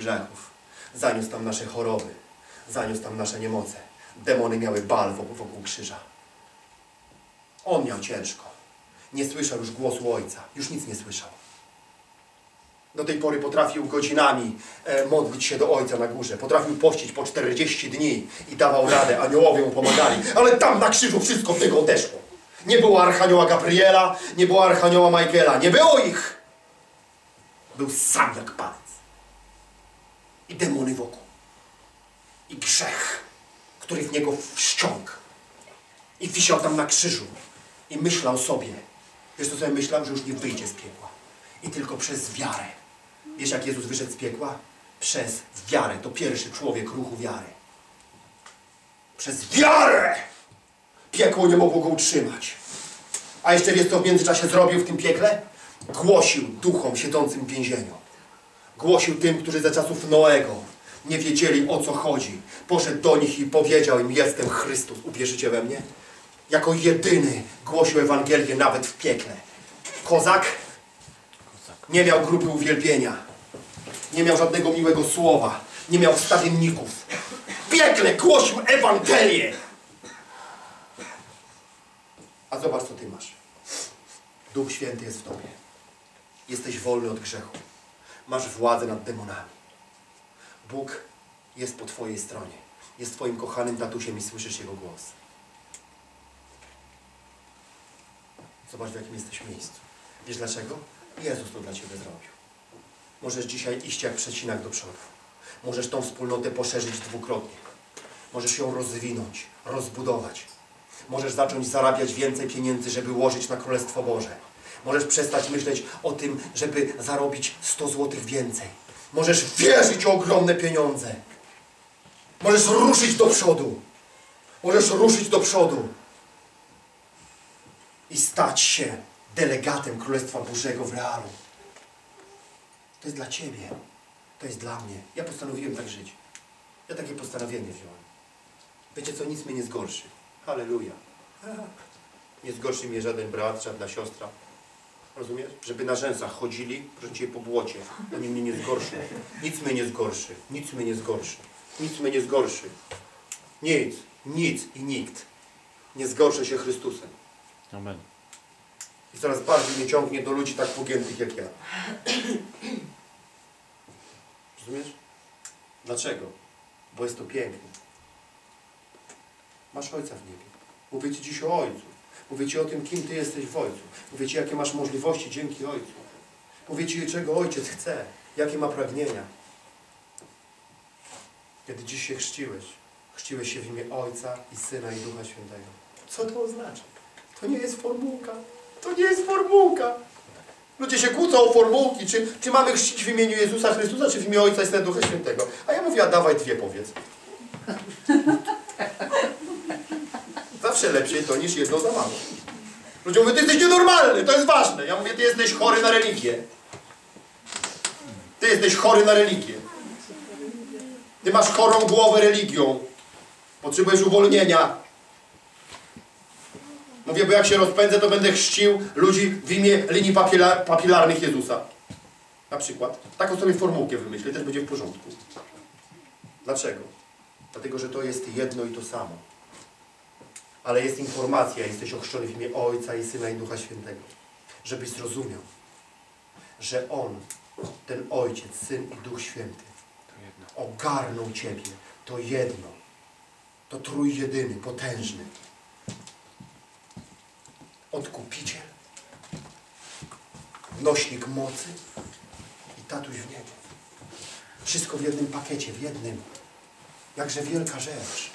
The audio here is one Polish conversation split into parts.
grzechów. Zaniósł tam nasze choroby. Zaniósł tam nasze niemoce. Demony miały bal wokół, krzyża. On miał ciężko. Nie słyszał już głosu Ojca. Już nic nie słyszał. Do tej pory potrafił godzinami e, modlić się do Ojca na górze. Potrafił pościć po 40 dni i dawał radę. Aniołowie mu pomagali. Ale tam na krzyżu wszystko tego odeszło. Nie było Archanioła Gabriela, nie było Archanioła Michaela. Nie było ich! Był sam jak palec. I demony wokół. I grzech, który w niego wściągł. I wisiał tam na krzyżu. I myślał sobie. Wiesz co sobie myślał? Że już nie wyjdzie z piekła. I tylko przez wiarę. Wiesz jak Jezus wyszedł z piekła? Przez wiarę. To pierwszy człowiek ruchu wiary. Przez wiarę! Piekło nie mogło go utrzymać. A jeszcze wiesz co w międzyczasie zrobił w tym piekle? Głosił duchom siedzącym w więzieniu. Głosił tym, którzy za czasów Noego nie wiedzieli o co chodzi. Poszedł do nich i powiedział im, jestem Chrystus, uwierzycie we mnie? Jako jedyny głosił Ewangelię nawet w piekle. Kozak nie miał grupy uwielbienia. Nie miał żadnego miłego słowa. Nie miał wstawienników. W piekle głosił Ewangelię. A zobacz, co ty masz. Duch Święty jest w tobie. Jesteś wolny od grzechu. Masz władzę nad demonami. Bóg jest po twojej stronie. Jest twoim kochanym tatusiem i słyszysz Jego głos. Zobacz, w jakim jesteś miejscu. Wiesz dlaczego? Jezus to dla Ciebie zrobił. Możesz dzisiaj iść jak przecinak do przodu. Możesz tą wspólnotę poszerzyć dwukrotnie. Możesz ją rozwinąć, rozbudować. Możesz zacząć zarabiać więcej pieniędzy, żeby łożyć na Królestwo Boże. Możesz przestać myśleć o tym, żeby zarobić 100 zł więcej. Możesz wierzyć o ogromne pieniądze. Możesz ruszyć do przodu. Możesz ruszyć do przodu i stać się delegatem Królestwa Bożego w realu. To jest dla Ciebie. To jest dla mnie. Ja postanowiłem tak żyć. Ja takie postanowienie wziąłem. Wiecie co? Nic mnie nie zgorszy. Halleluja. Nie zgorszy mnie żaden brat, żadna siostra. Rozumiesz? Żeby na rzęsach chodzili, proszę Cię, po błocie. Oni mnie nie zgorszą. Nic mnie nie zgorszy. Nic mnie nie zgorszy. Nic mnie nie zgorszy. Nic. Nic i nikt. Nie zgorszy się Chrystusem. Amen. I coraz bardziej mnie ciągnie do ludzi tak pogiętych jak ja. Rozumiesz? Dlaczego? Bo jest to piękne. Masz Ojca w niebie. Mówię Ci dziś o Ojcu. Mówię Ci o tym, kim Ty jesteś w Ojcu. Mówię Ci, jakie masz możliwości dzięki Ojcu. Mówię Ci, czego Ojciec chce. Jakie ma pragnienia. Kiedy dziś się chrzciłeś, chrzciłeś się w imię Ojca i Syna i Ducha Świętego. Co to oznacza? To nie jest formułka. To nie jest formułka. Ludzie się kłócą o formułki, czy, czy mamy chrzcić w imieniu Jezusa Chrystusa, czy w imię Ojca i Syna Ducha Świętego. A ja mówię, a dawaj dwie powiedz. Zawsze lepiej to niż jedno za mało. Ludzie mówią, ty jesteś nienormalny, to jest ważne. Ja mówię, ty jesteś chory na religię. Ty jesteś chory na religię. Ty masz chorą głowę religią. Potrzebujesz uwolnienia. Mówię, bo jak się rozpędzę, to będę chrzcił ludzi w imię linii papila papilarnych Jezusa. Na przykład. Taką sobie formułkę wymyślę, też będzie w porządku. Dlaczego? Dlatego, że to jest jedno i to samo. Ale jest informacja, jesteś ochrzczony w imię Ojca i Syna i Ducha Świętego. Żebyś zrozumiał, że On, ten Ojciec, Syn i Duch Święty, ogarnął Ciebie. To jedno. To trójjedyny, potężny. Odkupiciel, nośnik mocy i tatuś w niebie. Wszystko w jednym pakiecie, w jednym. Jakże wielka rzecz.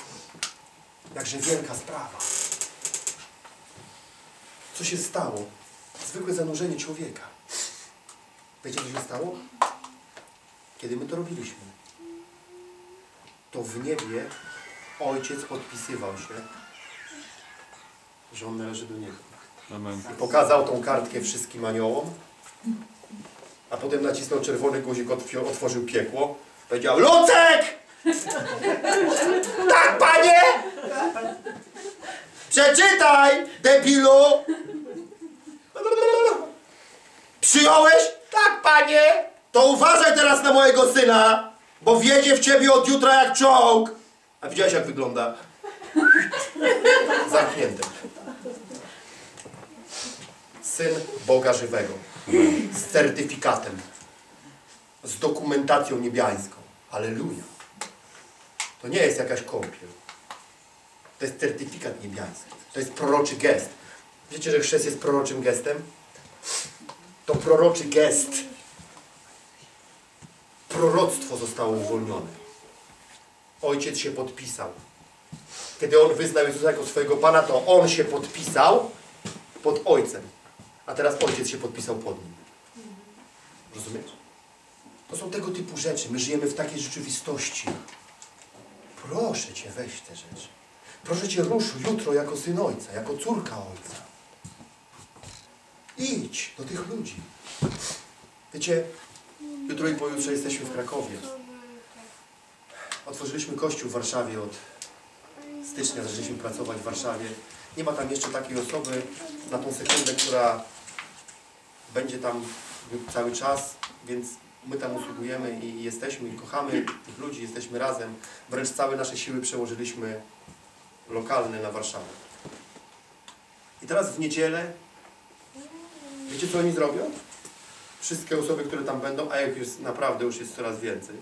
Jakże wielka sprawa. Co się stało? Zwykłe zanurzenie człowieka. Wiecie, co się stało? Kiedy my to robiliśmy, to w niebie ojciec podpisywał się, że on należy do niego. Amen. I pokazał tą kartkę wszystkim aniołom, a potem nacisnął czerwony guzik, otw- otworzył piekło, powiedział Lucek! Tak, panie! Przeczytaj, debilu! Przyjąłeś? Tak, panie! To uważaj teraz na mojego syna! Bo wiedzie w ciebie od jutra jak czołg. A widziałeś jak wygląda? Zamknięte. Syn Boga żywego. Z certyfikatem. Z dokumentacją niebiańską. Aleluja. To nie jest jakaś kąpiel. To jest certyfikat niebiański. To jest proroczy gest. Wiecie, że chrzest jest proroczym gestem? To proroczy gest. Proroctwo zostało uwolnione. Ojciec się podpisał. Kiedy on wyznał Jezusa jako swojego Pana, to on się podpisał pod Ojcem. A teraz Ojciec się podpisał pod nim. Rozumiesz? To są tego typu rzeczy. My żyjemy w takiej rzeczywistości. Proszę Cię, weź te rzeczy. Proszę Cię, rusz jutro jako syn Ojca, jako córka Ojca. Idź do tych ludzi. Wiecie, jutro i pojutrze jesteśmy w Krakowie. Otworzyliśmy kościół w Warszawie od stycznia, zaczęliśmy pracować w Warszawie. Nie ma tam jeszcze takiej osoby na tą sekundę, która będzie tam cały czas, więc my tam usługujemy i jesteśmy, i kochamy tych ludzi, jesteśmy razem. Wręcz całe nasze siły przełożyliśmy lokalne na Warszawę. I teraz w niedzielę, wiecie co oni zrobią? Wszystkie osoby, które tam będą, a jak już naprawdę już jest coraz więcej,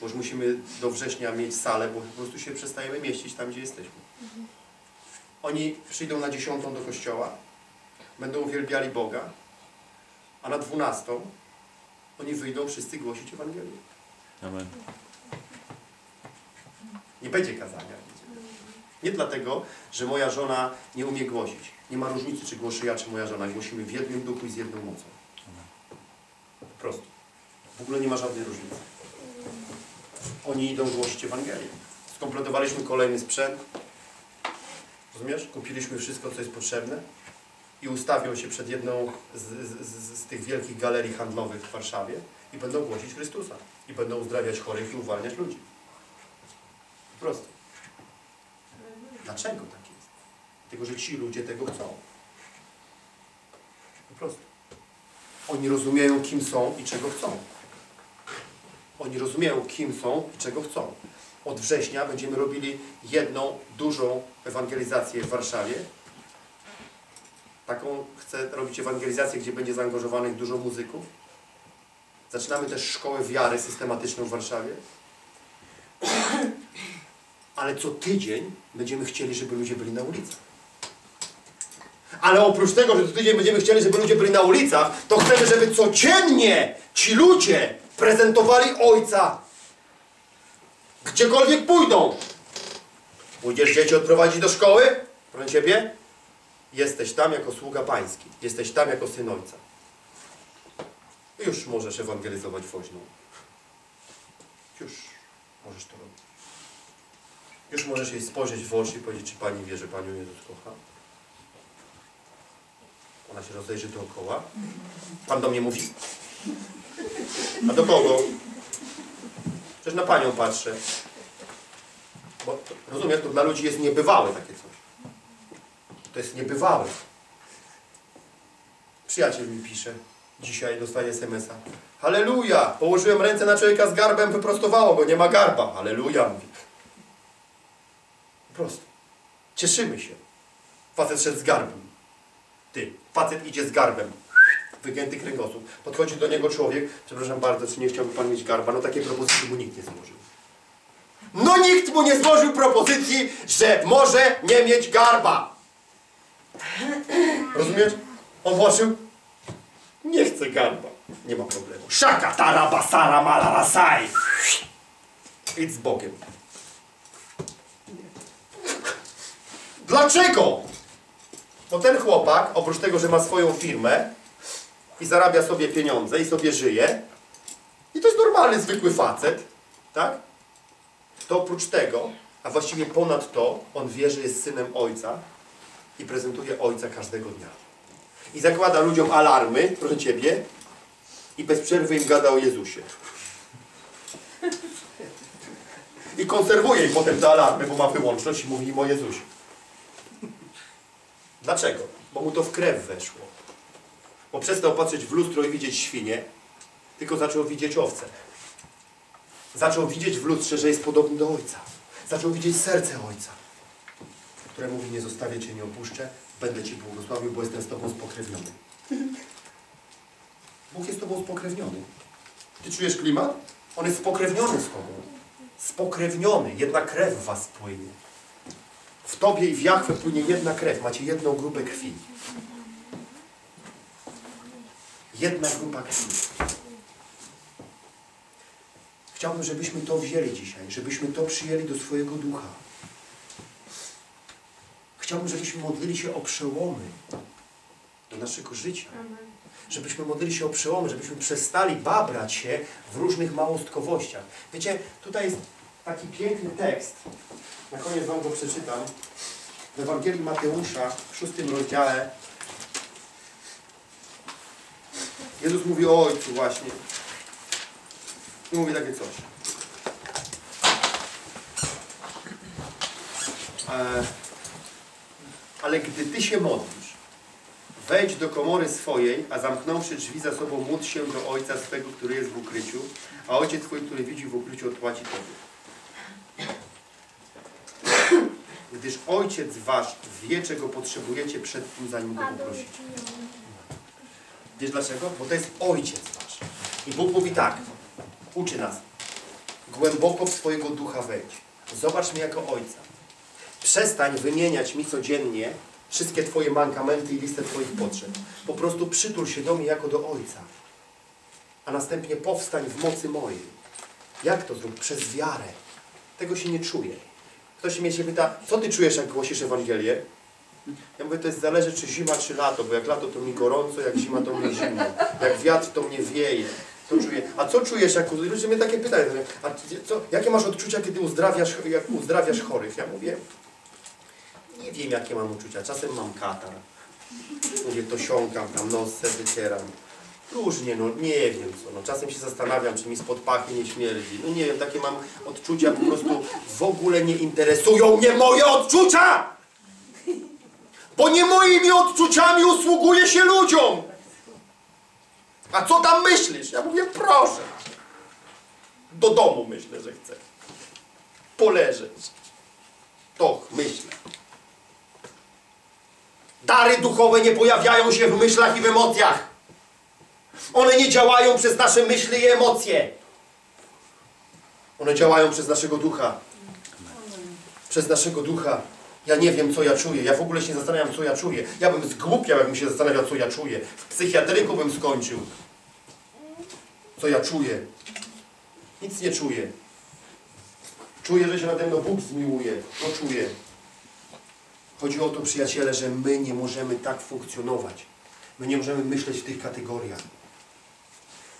bo już musimy do września mieć salę, bo po prostu się przestajemy mieścić tam, gdzie jesteśmy. Oni przyjdą na dziesiątą do kościoła, będą uwielbiali Boga, a na dwunastą oni wyjdą wszyscy głosić Ewangelię. Amen. Nie będzie kazania. Nie dlatego, że moja żona nie umie głosić. Nie ma różnicy, czy głoszę ja, czy moja żona. Głosimy w jednym duchu i z jedną mocą. Po prostu. W ogóle nie ma żadnej różnicy. Oni idą głosić Ewangelię. Skompletowaliśmy kolejny sprzęt. Rozumiesz? Kupiliśmy wszystko, co jest potrzebne i ustawią się przed jedną z, z, z, tych wielkich galerii handlowych w Warszawie i będą głosić Chrystusa. I będą uzdrawiać chorych i uwalniać ludzi. Po prostu. Dlaczego tak jest? Dlatego, że ci ludzie tego chcą. Po prostu. Oni rozumieją, kim są i czego chcą. Oni rozumieją, kim są i czego chcą. Od września będziemy robili jedną dużą ewangelizację w Warszawie. Taką chcę robić ewangelizację, gdzie będzie zaangażowanych dużo muzyków. Zaczynamy też szkołę wiary systematyczną w Warszawie. Ale co tydzień będziemy chcieli, żeby ludzie byli na ulicach. Ale oprócz tego, że co tydzień będziemy chcieli, żeby ludzie byli na ulicach, to chcemy, żeby codziennie ci ludzie prezentowali Ojca. Gdziekolwiek pójdą. Pójdziesz dzieci odprowadzić do szkoły? Proszę Ciebie? Jesteś tam jako sługa pański. Jesteś tam jako syn Ojca. Już możesz ewangelizować woźną. Już możesz to robić. Już możesz jej spojrzeć w oczy i powiedzieć, czy Pani wie, że Panią Jezus kocha? Ona się rozejrzy dookoła. Pan do mnie mówi. A do kogo? Przecież na Panią patrzę. Bo to, rozumiesz, to dla ludzi jest niebywałe takie coś. To jest niebywałe. Przyjaciel mi pisze. Dzisiaj dostaję SMS-a. Halleluja! Położyłem ręce na człowieka z garbem, wyprostowało go, nie ma garba. Halleluja, mówi. Po prostu. Cieszymy się. Facet szedł z garbem. Ty, facet idzie z garbem. Wygięty kręgosłup. Podchodzi do niego człowiek. Przepraszam bardzo, czy nie chciałby pan mieć garba? No takiej propozycji mu nikt nie złożył. No nikt mu nie złożył propozycji, że może nie mieć garba. Rozumiesz? On włożył. Nie chce garba. Nie ma problemu. Szaka tarabasara malarasai. Idź z Bogiem. Dlaczego? Bo ten chłopak, oprócz tego, że ma swoją firmę i zarabia sobie pieniądze i sobie żyje, i to jest normalny, zwykły facet, tak? To oprócz tego, a właściwie ponad to, on wie, że jest synem ojca i prezentuje ojca każdego dnia. I zakłada ludziom alarmy, proszę Ciebie, i bez przerwy im gada o Jezusie. I konserwuje im potem te alarmy, bo ma wyłączność i mówi im o Jezusie. Dlaczego? Bo mu to w krew weszło. Bo przestał patrzeć w lustro i widzieć świnie, tylko zaczął widzieć owce. Zaczął widzieć w lustrze, że jest podobny do Ojca. Zaczął widzieć serce Ojca, które mówi, nie zostawię Cię, nie opuszczę, będę Ci błogosławił, bo jestem z Tobą spokrewniony. Bóg jest z Tobą spokrewniony. Ty czujesz klimat? On jest spokrewniony z Tobą. Spokrewniony. Jedna krew w Was płynie. W Tobie i w Jachwę płynie jedna krew. Macie jedną grupę krwi. Jedna grupa krwi. Chciałbym, żebyśmy to wzięli dzisiaj, żebyśmy to przyjęli do swojego ducha. Chciałbym, żebyśmy modlili się o przełomy do naszego życia. Żebyśmy modlili się o przełomy, żebyśmy przestali babrać się w różnych małostkowościach. Wiecie, tutaj jest taki piękny tekst. Na koniec Wam go przeczytam. W Ewangelii Mateusza w szóstym rozdziale Jezus mówi o Ojcu właśnie. I mówi takie coś. E, ale gdy Ty się modlisz, wejdź do komory swojej, a zamknąwszy drzwi za sobą, módl się do Ojca swego, który jest w ukryciu, a Ojciec Twój, który widzi w ukryciu, odpłaci Tobie. Gdyż Ojciec Wasz wie, czego potrzebujecie przed tym, zanim Go poprosicie. Wiesz dlaczego? Bo to jest Ojciec Wasz. I Bóg mówi tak, uczy nas. Głęboko w swojego ducha wejdź. Zobacz mnie jako Ojca. Przestań wymieniać mi codziennie wszystkie Twoje mankamenty i listę Twoich potrzeb. Po prostu przytul się do mnie jako do Ojca. A następnie powstań w mocy mojej. Jak to zrób? Przez wiarę. Tego się nie czuję. Ktoś mnie się pyta, co Ty czujesz, jak głosisz Ewangelię? Ja mówię, to jest zależy, czy zima, czy lato, bo jak lato to mi gorąco, jak zima to mnie zimno. Jak wiatr to mnie wieje. To czuję. A co czujesz, jak ludzie mnie takie pytają, a co, jakie masz odczucia, kiedy uzdrawiasz, jak uzdrawiasz chorych? Ja mówię, nie wiem, jakie mam uczucia. Czasem mam katar. Mówię, to siąkam, tam nos se wycieram. Różnie, no nie wiem co. No, czasem się zastanawiam, czy mi spod pachy nie śmierdzi. No nie wiem, takie mam odczucia, po prostu w ogóle nie interesują mnie moje odczucia! Bo nie moimi odczuciami usługuje się ludziom! A co tam myślisz? Ja mówię, proszę. Do domu myślę, że chcę. Poleżeć. To myślę. Dary duchowe nie pojawiają się w myślach i w emocjach. One nie działają przez nasze myśli i emocje. One działają przez naszego ducha. Przez naszego ducha. Ja nie wiem, co ja czuję. Ja w ogóle się nie zastanawiam, co ja czuję. Ja bym zgłupiał, jakbym się zastanawiał, co ja czuję. W psychiatryku bym skończył. Co ja czuję. Nic nie czuję. Czuję, że się nade mną Bóg zmiłuje. To czuję. Chodzi o to, przyjaciele, że my nie możemy tak funkcjonować. My nie możemy myśleć w tych kategoriach.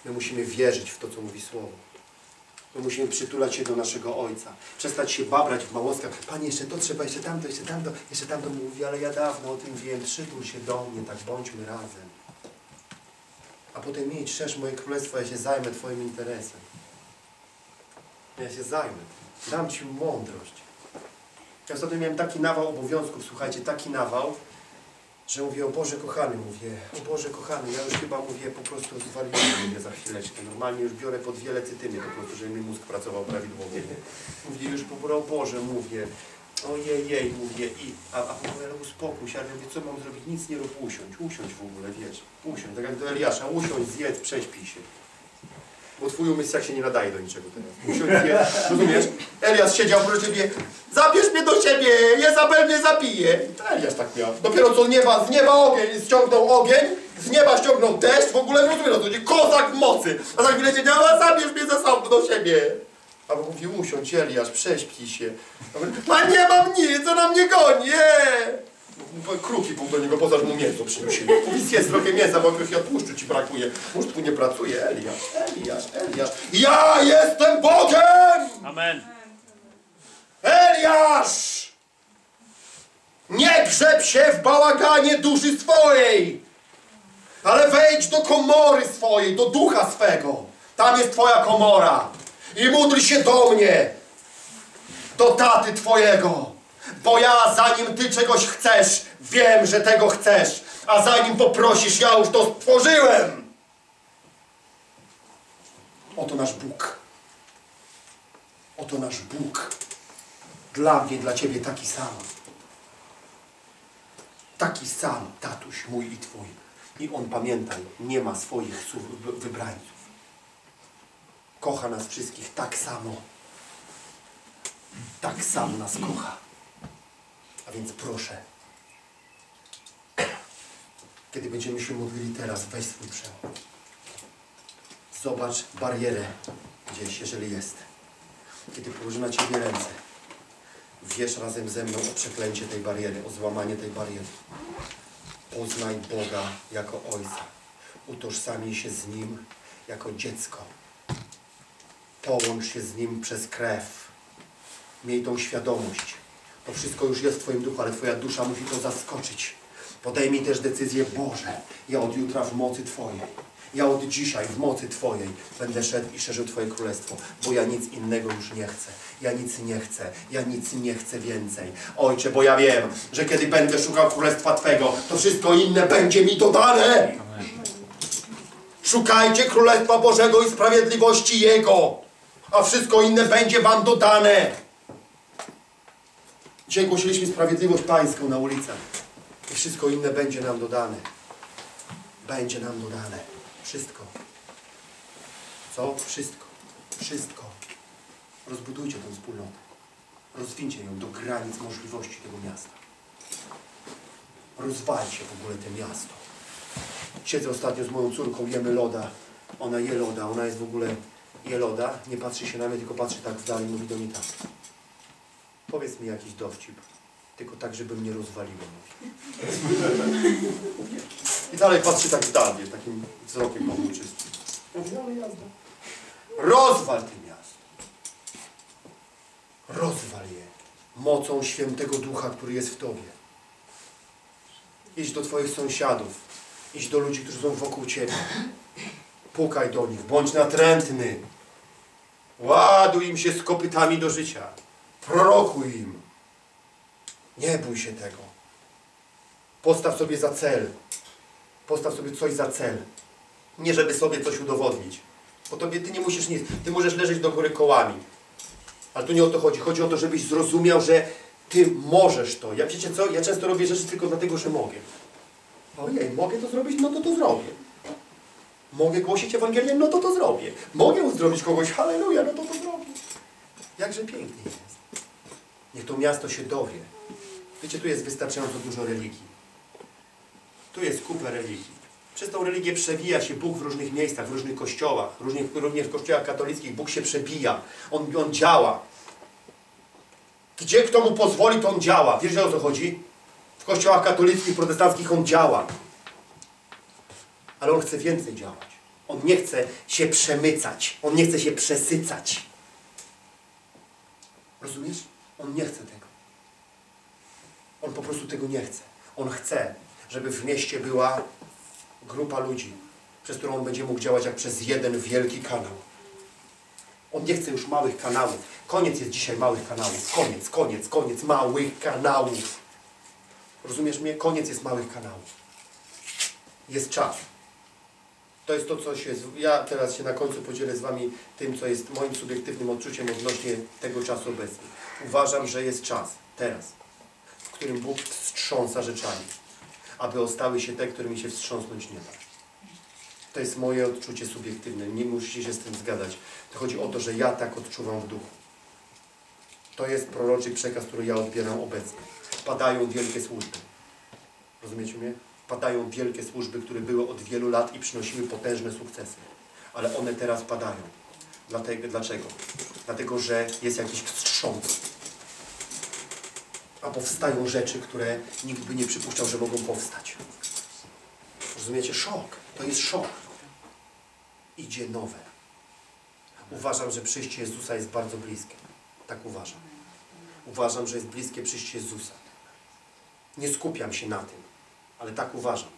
My musimy wierzyć w to, co mówi Słowo. My musimy przytulać się do naszego Ojca. Przestać się babrać w małostkach. Panie, jeszcze to trzeba, jeszcze tamto, jeszcze tamto, jeszcze tamto mówi, ale ja dawno o tym wiem. Przytul się do mnie, tak bądźmy razem. A potem mieć, szerz moje królestwo, ja się zajmę Twoim interesem. Ja się zajmę. Dam Ci mądrość. Ja ostatnio miałem taki nawał obowiązków, słuchajcie, taki nawał, że mówię, o Boże kochany, mówię, o Boże kochany, ja już chyba mówię, po prostu zwariuję mówię za chwileczkę. Normalnie już biorę pod wiele cytymy po prostu, żeby mi mózg pracował prawidłowo. Mówię, już po prostu, o Boże, mówię, ojej, jej, mówię, i, a, a mówię, ale uspokój się, ale mówię, co mam zrobić, nic nie rób, usiądź, usiądź w ogóle, wiesz, usiądź, tak jak do Eliasza, usiądź, zjedz, prześpij się. Bo twój umysł jak się nie nadaje do niczego teraz. Je, rozumiesz? Eliasz siedział proszę ciebie, zabierz mnie do siebie, Jezabel mnie zabije. Eliasz tak miał. Dopiero co nieba, z nieba ogień ściągnął ogień, z nieba ściągnął deszcz, w ogóle rozumiesz, to kozak w mocy. A za chwilę siedział, a zabierz mnie ze sobą do siebie. A Bóg mówi, usiądź Eliasz, prześpij się. A nie mam nic, co na mnie goni, nie. Kruki pół do niego, pozaż mu mięso przynosi. Mówi, zjedz trochę mięsa, bo trochę tłuszczu ci brakuje. Tłuszcz tu nie pracuje, Eliasz, Eliasz, Eliasz. Ja jestem Bogiem! Amen. Eliasz! Nie grzeb się w bałaganie duszy swojej, ale wejdź do komory swojej, do ducha swego. Tam jest twoja komora. I módl się do mnie, do taty twojego. Bo ja, zanim ty czegoś chcesz, wiem, że tego chcesz. A zanim poprosisz, ja już to stworzyłem. Oto nasz Bóg. Oto nasz Bóg. Dla mnie, dla Ciebie taki sam. Taki sam, tatuś mój i Twój. I On, pamiętaj, nie ma swoich wybrańców. Kocha nas wszystkich tak samo. Tak sam nas kocha. A więc proszę, kiedy będziemy się modlili teraz, weź swój przełom. Zobacz barierę gdzieś, jeżeli jest. Kiedy położy na Ciebie ręce, wiesz razem ze mną o przeklęcie tej bariery, o złamanie tej bariery. Poznaj Boga jako Ojca. Utożsamij się z Nim jako dziecko. Połącz się z Nim przez krew. Miej tą świadomość. To wszystko już jest w Twoim duchu, ale Twoja dusza musi to zaskoczyć. Podejmij też decyzję, Boże, ja od jutra w mocy Twojej. Ja od dzisiaj w mocy Twojej będę szedł i szerzył Twoje królestwo, bo ja nic innego już nie chcę. Ja nic nie chcę. Ja nic nie chcę więcej. Ojcze, bo ja wiem, że kiedy będę szukał królestwa Twego, to wszystko inne będzie mi dodane. Szukajcie królestwa Bożego i sprawiedliwości Jego, a wszystko inne będzie Wam dodane. Dzisiaj głosiliśmy sprawiedliwość pańską na ulicach. I wszystko inne będzie nam dodane. Będzie nam dodane. Wszystko. Co? Wszystko. Wszystko. Rozbudujcie tę wspólnotę. Rozwincie ją do granic możliwości tego miasta. Rozwalcie w ogóle to miasto. Siedzę ostatnio z moją córką, jemy loda. Ona je loda, ona jest w ogóle je loda. Nie patrzy się na mnie, tylko patrzy tak w dal i mówi do mnie tak. Powiedz mi jakiś dowcip. Tylko tak, żeby mnie rozwaliło. I dalej patrzy tak w dal, wiesz, takim wzrokiem jazda. Rozwal ty miasto. Rozwal je mocą świętego ducha, który jest w tobie. Idź do twoich sąsiadów. Idź do ludzi, którzy są wokół ciebie. Pukaj do nich. Bądź natrętny. Ładuj im się z kopytami do życia. Prorokuj im. Nie bój się tego. Postaw sobie za cel. Postaw sobie coś za cel. Nie żeby sobie coś udowodnić. Bo tobie ty nie musisz nic. Ty możesz leżeć do góry kołami. Ale tu nie o to chodzi. Chodzi o to, żebyś zrozumiał, że ty możesz to. Ja wiecie co? Ja często robię rzeczy tylko dlatego, że mogę. Ojej, mogę to zrobić? No to to zrobię. Mogę głosić Ewangelię? No to to zrobię. Mogę uzdrowić kogoś? Halleluja, no to to zrobię. Jakże pięknie jest. Niech to miasto się dowie. Wiecie, tu jest wystarczająco dużo religii. Tu jest kupę religii. Przez tą religię przewija się Bóg w różnych miejscach, w różnych kościołach, różnych, również w kościołach katolickich. Bóg się przebija. On, on działa. Gdzie kto mu pozwoli, to on działa. Wiesz, o co chodzi? W kościołach katolickich, protestanckich on działa. Ale on chce więcej działać. On nie chce się przemycać. On nie chce się przesycać. Rozumiesz? On nie chce tego. On po prostu tego nie chce. On chce, żeby w mieście była grupa ludzi, przez którą on będzie mógł działać jak przez jeden wielki kanał. On nie chce już małych kanałów. Koniec jest dzisiaj małych kanałów. Koniec, koniec, koniec małych kanałów. Rozumiesz mnie? Koniec jest małych kanałów. Jest czas. To jest to, co się... Ja teraz się na końcu podzielę z Wami tym, co jest moim subiektywnym odczuciem odnośnie tego czasu obecnie. Uważam, że jest czas, teraz, w którym Bóg wstrząsa rzeczami, aby ostały się te, którymi się wstrząsnąć nie da. To jest moje odczucie subiektywne. Nie musicie się z tym zgadzać. To chodzi o to, że ja tak odczuwam w duchu. To jest proroczy przekaz, który ja odbieram obecnie. Padają wielkie służby. Rozumiecie mnie? Padają wielkie służby, które były od wielu lat i przynosiły potężne sukcesy. Ale one teraz padają. Dlatego, dlaczego? Dlatego, że jest jakiś wstrząs. A powstają rzeczy, które nikt by nie przypuszczał, że mogą powstać. Rozumiecie? Szok. To jest szok. Idzie nowe. Uważam, że przyjście Jezusa jest bardzo bliskie. Tak uważam. Uważam, że jest bliskie przyjście Jezusa. Nie skupiam się na tym, ale tak uważam.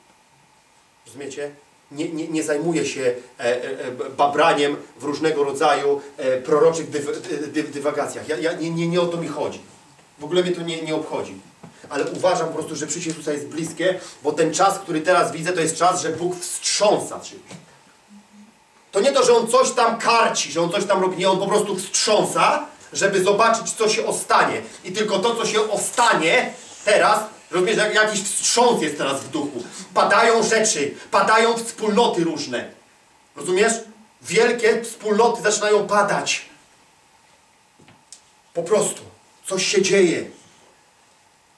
Rozumiecie? Nie, nie, nie zajmuję się e, e, babraniem w różnego rodzaju e, proroczych dyw, dy, dywagacjach. Ja, ja, nie, nie, nie o to mi chodzi. W ogóle mnie to nie, nie obchodzi. Ale uważam po prostu, że przyjście Jezusa jest bliskie, bo ten czas, który teraz widzę, to jest czas, że Bóg wstrząsa czymś. To nie to, że On coś tam karci, że On coś tam robi. Nie, On po prostu wstrząsa, żeby zobaczyć, co się ostanie. I tylko to, co się ostanie teraz, rozumiesz, jak jakiś wstrząs jest teraz w duchu. Padają rzeczy, padają wspólnoty różne. Rozumiesz? Wielkie wspólnoty zaczynają padać. Po prostu. Coś się dzieje.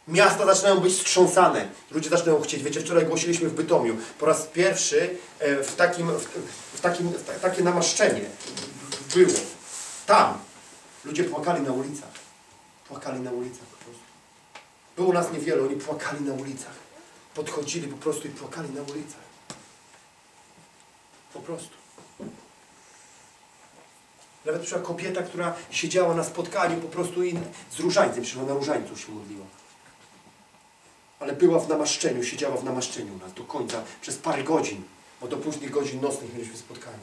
Miasta zaczynają być wstrząsane. Ludzie zaczynają chcieć. Wiecie, wczoraj głosiliśmy w Bytomiu. Po raz pierwszy e, w takim, w, takim, w ta, takie namaszczenie było. Tam. Ludzie płakali na ulicach. Płakali na ulicach po prostu. Było nas niewielu, oni płakali na ulicach. Podchodzili po prostu i płakali na ulicach. Po prostu. Nawet przyszła kobieta, która siedziała na spotkaniu po prostu i z różańcem, przyszła na różańcu się modliła. Ale była w namaszczeniu, siedziała w namaszczeniu nas do końca, przez parę godzin, bo do późnych godzin nocnych mieliśmy spotkanie.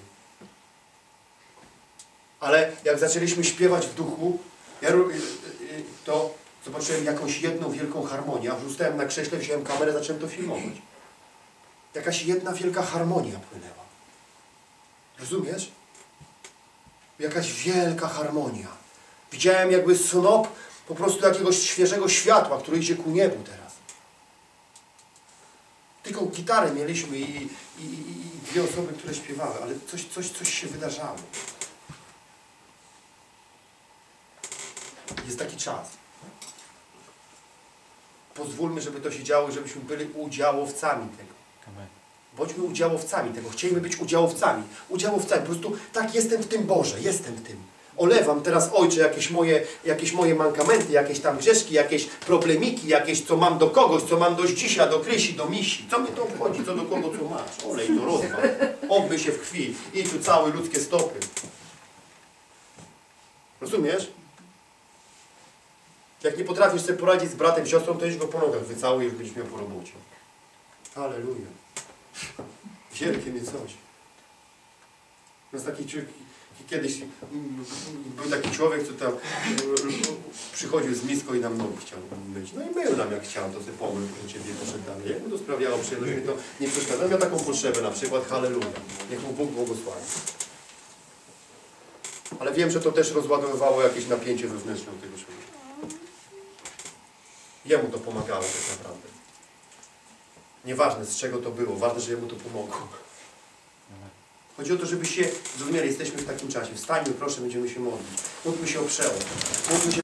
Ale jak zaczęliśmy śpiewać w duchu, ja, ru- y- y- to zobaczyłem jakąś jedną wielką harmonię. A zostałem na krześle, wziąłem kamerę, zacząłem to filmować. Jakaś jedna wielka harmonia płynęła. Rozumiesz? Jakaś wielka harmonia. Widziałem jakby snop po prostu jakiegoś świeżego światła, który idzie ku niebu teraz. Tylko gitarę mieliśmy i, i, i, i dwie osoby, które śpiewały, ale coś, coś, coś się wydarzało. Jest taki czas. Pozwólmy, żeby to się działo żebyśmy byli udziałowcami tego. Bądźmy udziałowcami tego. Chcielibyśmy być udziałowcami. Udziałowcami. Po prostu tak jestem w tym Boże. Jestem w tym. Olewam teraz, Ojcze, jakieś moje, jakieś moje mankamenty, jakieś tam grzeszki, jakieś problemiki, jakieś co mam do kogoś, co mam do Zdzisia, do Krysi, do Misi. Co mnie to obchodzi? Co do kogo, co masz? Olej to rozwal. Obmy się w krwi. I tu całe ludzkie stopy. Rozumiesz? Jak nie potrafisz sobie poradzić z bratem, siostrą, to już go po nogach wycałuj i już będziesz miał po robocie. Halleluja. Wielkie coś. Jest taki człowiek, kiedyś mm, był taki człowiek, co tam mm, przychodził z miską i nam nogi chciał myć. No i mył nam jak chciał, to sobie pomył, że ciebie poszedł dalej. Jak mu to sprawiało przyjemność, mi to nie przeszkadza. Miał taką potrzebę na przykład, halleluja. Niech mu Bóg błogosławi. Ale wiem, że to też rozładowywało jakieś napięcie wewnętrzne u tego człowieka. Jemu to pomagało tak naprawdę. Nieważne z czego to było, ważne, że jemu to pomogło. Chodzi o to, żebyście zrozumieli, jesteśmy w takim czasie. Wstańmy, proszę, będziemy się modlić. Módlmy się o przełom. Módlmy się